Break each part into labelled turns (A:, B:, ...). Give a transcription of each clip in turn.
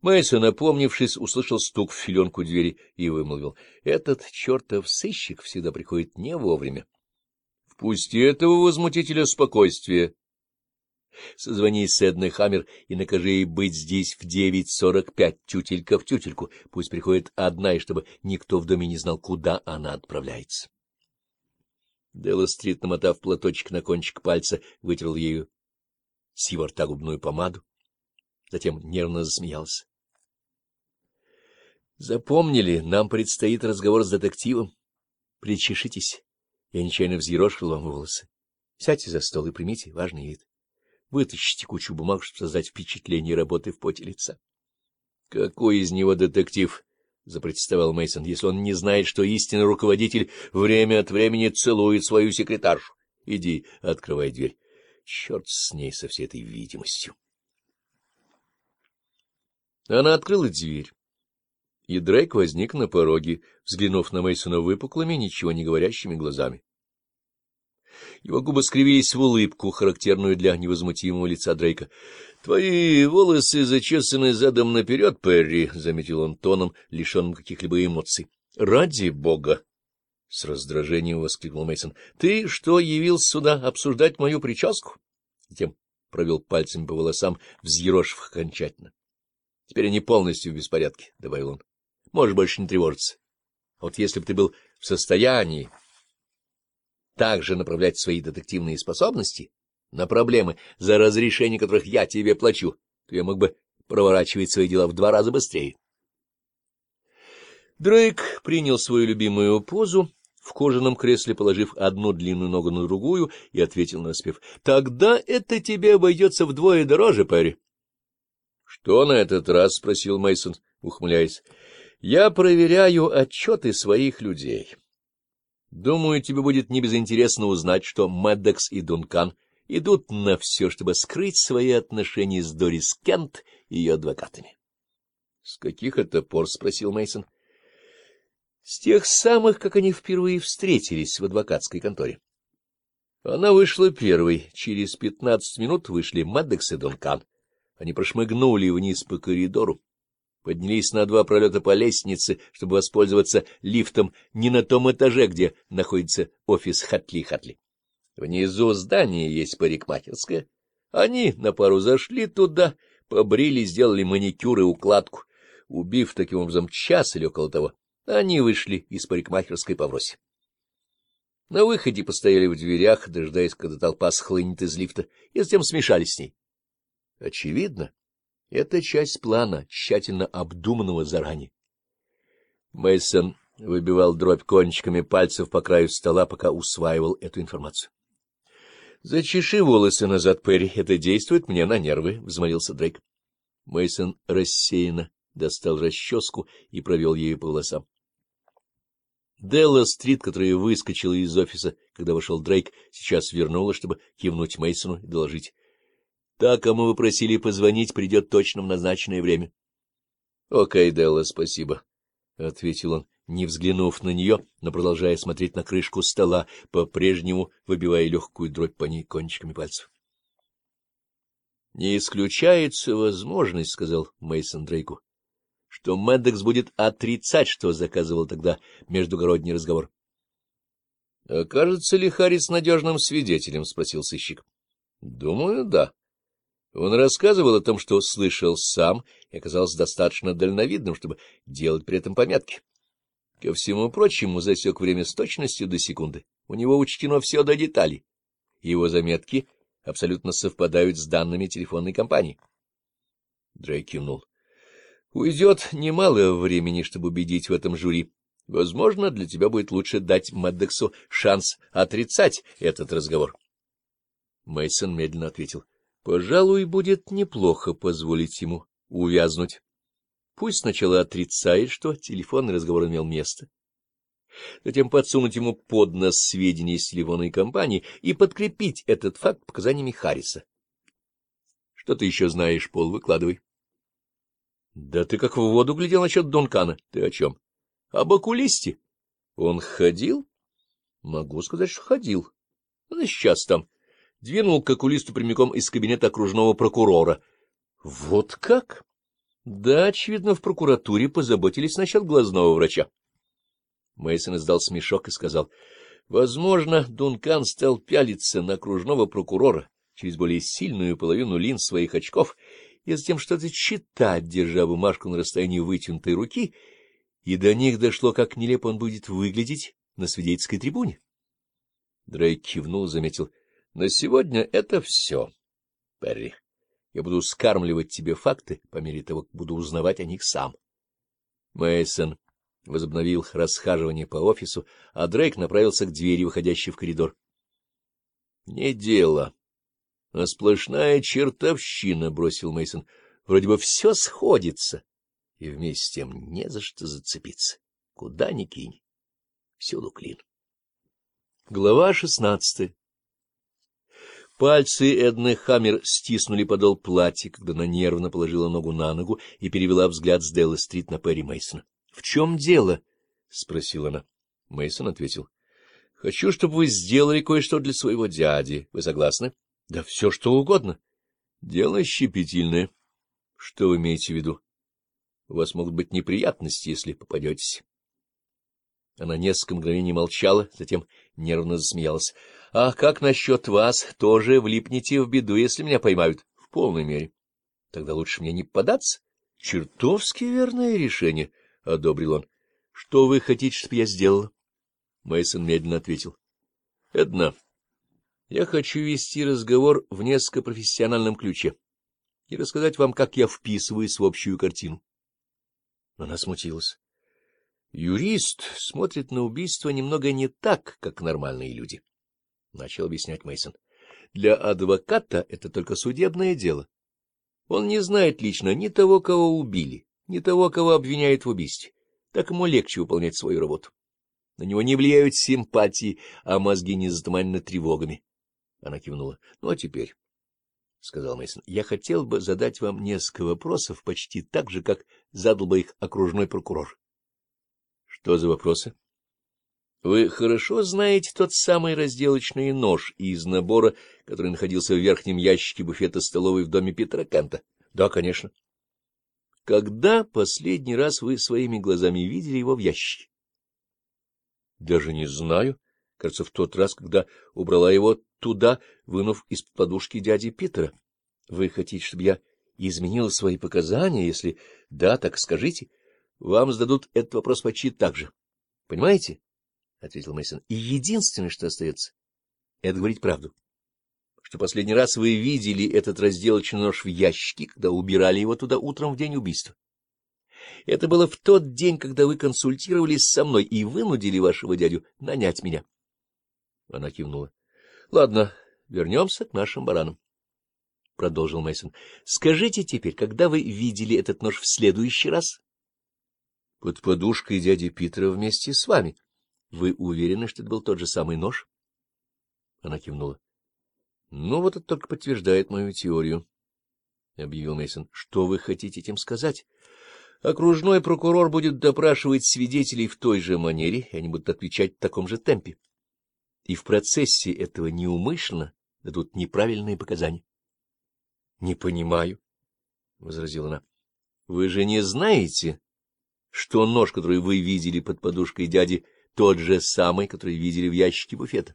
A: Мэйсон, напомнившись, услышал стук в филенку двери и вымолвил. — Этот чертов сыщик всегда приходит не вовремя. — Впусти этого возмутителя спокойствия. Созвонись с Эдной Хаммер и накажи ей быть здесь в девять сорок пять, тютелька в тютельку. Пусть приходит одна, и чтобы никто в доме не знал, куда она отправляется. Делла-стрит, намотав платочек на кончик пальца, вытерл ею с его рта губную помаду, затем нервно засмеялся. Запомнили, нам предстоит разговор с детективом. Причешитесь. Я нечаянно взъерошил вам волосы. Сядьте за стол и примите важный вид. Вытащите кучу бумаг, чтобы создать впечатление работы в поте лица. — Какой из него детектив? — запротестовал мейсон если он не знает, что истинный руководитель время от времени целует свою секретаршу. Иди, открывай дверь. Черт с ней, со всей этой видимостью. Она открыла дверь и Дрейк возник на пороге, взглянув на Мейсона выпуклыми, ничего не говорящими глазами. Его губы скривились в улыбку, характерную для невозмутимого лица Дрейка. — Твои волосы зачесаны задом наперед, Перри, — заметил он тоном, лишенным каких-либо эмоций. — Ради бога! — с раздражением воскликнул Мейсон. Ты что, явился сюда обсуждать мою прическу? Затем провел пальцем по волосам, взъерошив окончательно. — Теперь они полностью в беспорядке, — добавил он можешь больше не тревожиться. Вот если бы ты был в состоянии также направлять свои детективные способности на проблемы, за разрешение которых я тебе плачу, то я мог бы проворачивать свои дела в два раза быстрее. Дрейк принял свою любимую позу, в кожаном кресле положив одну длинную ногу на другую, и ответил на распев. — Тогда это тебе обойдется вдвое дороже, Перри. — Что на этот раз? — спросил мейсон ухмыляясь. Я проверяю отчеты своих людей. Думаю, тебе будет небезынтересно узнать, что Мэддекс и Дункан идут на все, чтобы скрыть свои отношения с Дорис Кент и ее адвокатами. — С каких это пор? — спросил Мейсон. С тех самых, как они впервые встретились в адвокатской конторе. Она вышла первой. Через пятнадцать минут вышли Мэддекс и Дункан. Они прошмыгнули вниз по коридору поднялись на два пролета по лестнице, чтобы воспользоваться лифтом не на том этаже, где находится офис Хатли-Хатли. Внизу здание есть парикмахерская. Они на пару зашли туда, побрили, сделали маникюр и укладку. Убив таким образом час или около того, они вышли из парикмахерской по Вросе. На выходе постояли в дверях, дожидаясь, когда толпа схлынет из лифта, и затем смешались с ней. Очевидно, это часть плана, тщательно обдуманного заранее. Мейсон выбивал дробь кончиками пальцев по краю стола, пока усваивал эту информацию. Зачеши волосы назад, Перри, это действует мне на нервы, — взмолился Дрейк. Мейсон рассеянно достал расческу и провел ею по волосам. Делла Стрит, которая выскочила из офиса, когда вошел Дрейк, сейчас вернула, чтобы кивнуть Мейсону и доложить. Та, кому а вы просили позвонить, придет точно в назначенное время. — Окей, Делла, спасибо, — ответил он, не взглянув на нее, но продолжая смотреть на крышку стола, по-прежнему выбивая легкую дробь по ней кончиками пальцев. — Не исключается возможность, — сказал Мейсон Дрейку, — что Мэддокс будет отрицать, что заказывал тогда междугородний разговор. — Кажется ли Харрис надежным свидетелем? — спросил сыщик. — Думаю, да. — он рассказывал о том, что слышал сам, и оказался достаточно дальновидным, чтобы делать при этом пометки. Ко всему прочему, засек время с точностью до секунды. У него учтено все до деталей. Его заметки абсолютно совпадают с данными телефонной компании. Дрейк кивнул. Уйдет немало времени, чтобы убедить в этом жюри. Возможно, для тебя будет лучше дать Мэддексу шанс отрицать этот разговор. Мейсон медленно ответил — Пожалуй, будет неплохо позволить ему увязнуть. Пусть сначала отрицает, что телефонный разговор имел место. Затем подсунуть ему под нос сведения из телефонной компании и подкрепить этот факт показаниями Харриса. — Что ты еще знаешь, Пол? Выкладывай. — Да ты как в воду глядел насчет Дункана. Ты о чем? — Об окулисте. — Он ходил? — Могу сказать, что ходил. Он сейчас там двинул к окулисту прямиком из кабинета окружного прокурора. Вот как? Да, очевидно, в прокуратуре позаботились насчет глазного врача. Мейсон издал смешок и сказал, возможно, Дункан стал пялиться на окружного прокурора через более сильную половину линз своих очков и затем что-то читать, держа бумажку на расстоянии вытянутой руки, и до них дошло, как нелепо он будет выглядеть на свидетельской трибуне. Дрейк кивнул, заметил. На сегодня это все, Перри. Я буду скармливать тебе факты по мере того, как буду узнавать о них сам. Мейсон возобновил расхаживание по офису, а Дрейк направился к двери, выходящей в коридор. — Не дело, а сплошная чертовщина, — бросил Мейсон. Вроде бы все сходится, и вместе с тем не за что зацепиться. Куда ни кинь, всюду клин. Глава шестнадцатая Пальцы Эдны Хаммер стиснули подол платья, когда она нервно положила ногу на ногу и перевела взгляд с Дэлла Стрит на Перри Мейсона. В чем дело? — спросила она. Мейсон ответил. — Хочу, чтобы вы сделали кое-что для своего дяди. Вы согласны? — Да все, что угодно. — Дело щепетильное. — Что вы имеете в виду? — У вас могут быть неприятности, если попадетесь. Она несколько мгновений молчала, затем нервно засмеялась. — А как насчет вас? Тоже влипнете в беду, если меня поймают? — В полной мере. — Тогда лучше мне не податься. — Чертовски верное решение, — одобрил он. — Что вы хотите, чтобы я сделал? Мейсон медленно ответил. — Эдна, я хочу вести разговор в несколько профессиональном ключе и рассказать вам, как я вписываюсь в общую картину. Она смутилась. Юрист смотрит на убийство немного не так, как нормальные люди начал объяснять Мейсон. Для адвоката это только судебное дело. Он не знает лично ни того, кого убили, ни того, кого обвиняют в убийстве. Так ему легче выполнять свою работу. На него не влияют симпатии, а мозги не затуманены тревогами. Она кивнула. — Ну, а теперь, — сказал Мейсон, я хотел бы задать вам несколько вопросов почти так же, как задал бы их окружной прокурор. — Что за вопросы? — вы хорошо знаете тот самый разделочный нож из набора, который находился в верхнем ящике буфета столовой в доме Петра Канта? Да, конечно. Когда последний раз вы своими глазами видели его в ящике? Даже не знаю. Кажется, в тот раз, когда убрала его туда, вынув из подушки дяди Питера. Вы хотите, чтобы я изменила свои показания? Если да, так скажите. Вам зададут этот вопрос почти так же. Понимаете? — ответил Мейсон. И единственное, что остается, — это говорить правду. Что последний раз вы видели этот разделочный нож в ящике, когда убирали его туда утром в день убийства. Это было в тот день, когда вы консультировались со мной и вынудили вашего дядю нанять меня. Она кивнула. — Ладно, вернемся к нашим баранам, — продолжил Мейсон. Скажите теперь, когда вы видели этот нож в следующий раз? — Под подушкой дяди Питера вместе с вами. —— Вы уверены, что это был тот же самый нож? Она кивнула. — Ну, вот это только подтверждает мою теорию, — объявил Мейсон. Что вы хотите этим сказать? — Окружной прокурор будет допрашивать свидетелей в той же манере, и они будут отвечать в таком же темпе. И в процессе этого неумышленно дадут неправильные показания. — Не понимаю, — возразила она. — Вы же не знаете, что нож, который вы видели под подушкой дяди, — тот же самый, который видели в ящике буфета.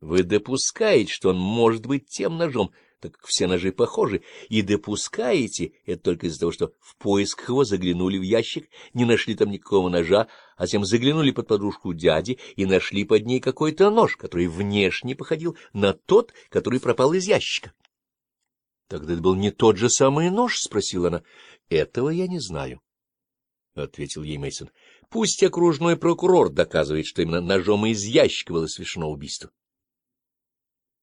A: Вы допускаете, что он может быть тем ножом, так как все ножи похожи, и допускаете это только из-за того, что в поисках его заглянули в ящик, не нашли там никакого ножа, а затем заглянули под подушку дяди и нашли под ней какой-то нож, который внешне походил на тот, который пропал из ящика. — Тогда это был не тот же самый нож? — спросила она. — Этого я не знаю, — ответил ей Мейсон. Пусть окружной прокурор доказывает, что именно ножом из ящика было совершено убийство.